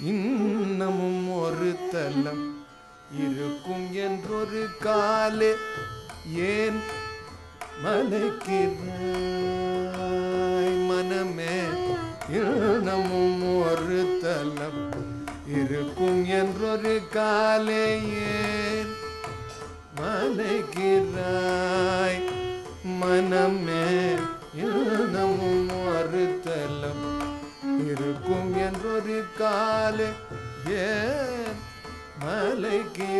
இன்னமும் ஒரு தலம் இருக்கும் என்றொரு காலே ஏன் மலைக்கிறாய்? மனமே இன்னமும் ஒரு தலம் இருக்கும் என்றொரு காலே ஏன் மலைக்கிறாய்? மனமே இருக்கும் என்றொரு காலே ஏன் மலைக்கிறாய்?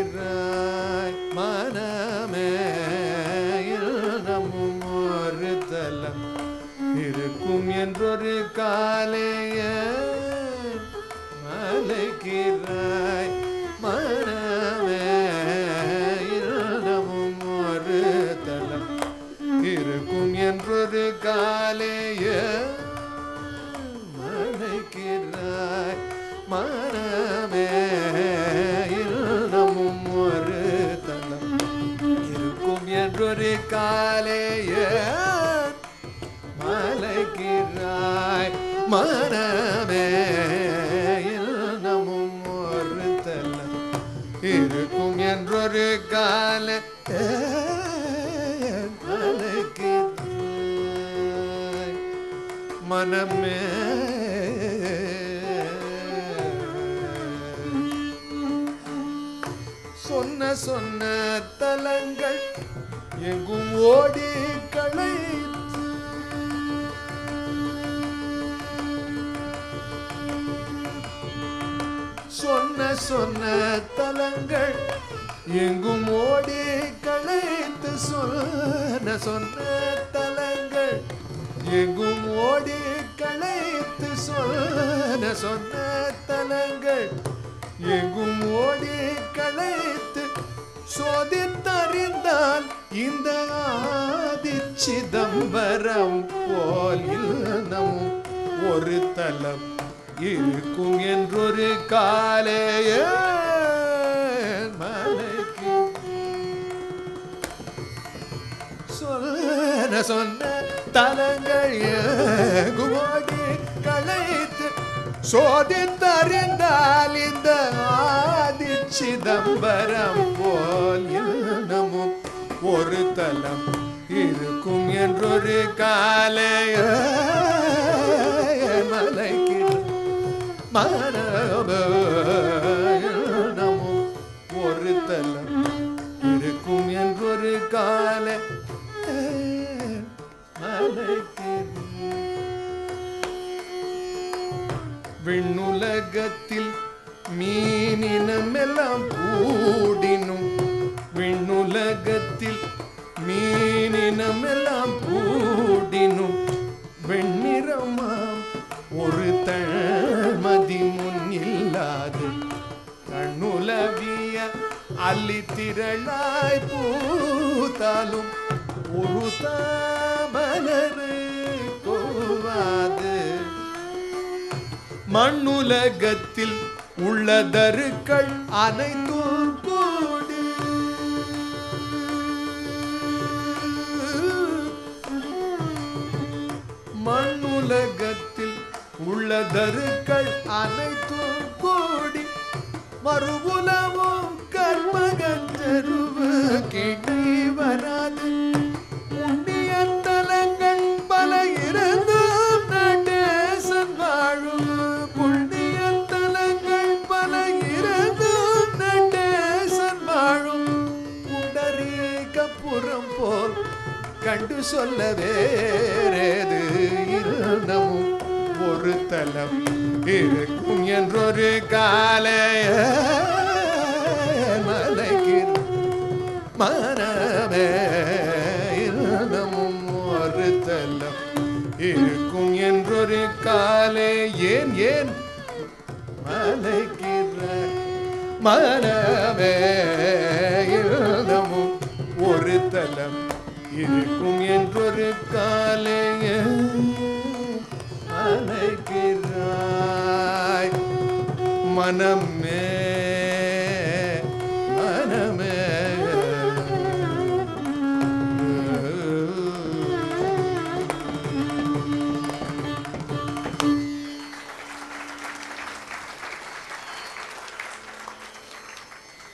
மனமே இன்னமும் ஒரு தலம் இருக்கும் என்றொரு காலே இருக்கும் காலைய காலேய மலைக்கிறாய் மனமே இன்னமும் ஒரு தல்ல இருக்கும் என்றொரு கால மலைக்கிறாய் மனமே சொன்ன சொன்ன தலங்கள் எங்கும் ஓடி களை சொன்ன சொன்ன தலங்கள் எங்கும் ஓடி களைத்து. சொன்ன சொன்ன தலங்கள் எங்கும் ஓடி களைத்து. சொன்ன சொன்ன தலங்கள் எங்கும் ஓடி களைத்து. சோதித்தறிந்தால் இந்த ஆதி சிதம்பரம் போல் இல்லமும் ஒரு தலம் இருக்கும் என்றொரு காலேயே மலைக்கு. சொன்ன சொன்ன தலங்கள் ஏகுவோடி களைத்து சோதித்தறிந்தால் இந்த ஆதி சிதம்பரம் போல் இன்னமும் ஒரு தலம் இருக்கும் என்றொரு காலைய மலைக்கு மனமும் ஒரு தலம் இருக்கும் என்றொரு காலை மலைக்கு விண்ணுலகத்தில் மீனினமெல்லாம் கூடினும் விண்ணுலகத்தில் மீனினமெல்லாம் கூடினும் வெண்ணிறமாம் ஒரு தழ்மதி முன்னில்லாது கண்ணுலவிய அள்ளி திரளாய் பூத்தாலும் ஒரு தாமலரு கோவாது மண்ணுலகத்தில் உள்ளதருக்கள் அனைத்தும் போடு. மண்ணுலகத்தில் உள்ள தருக்கள் அனைத்தும் கூடி மறுபுலமும் கர்மகஞ்சருவ கேட்க புண்டரீகபுரம் போல் கண்டு சொல்ல வேறேது? இருந்தமும் ஒரு தலம் இருக்கும் என்றொரு காலைய மலைக்கு மனமே இருந்தமும் ஒரு தலம் இருக்கும் என்றொரு காலை ஏன் ஏன் மலைக்கிற மனமே காலம் இருக்கும் என்றொரு காலைய அழைக்கிறாய் மனம் மே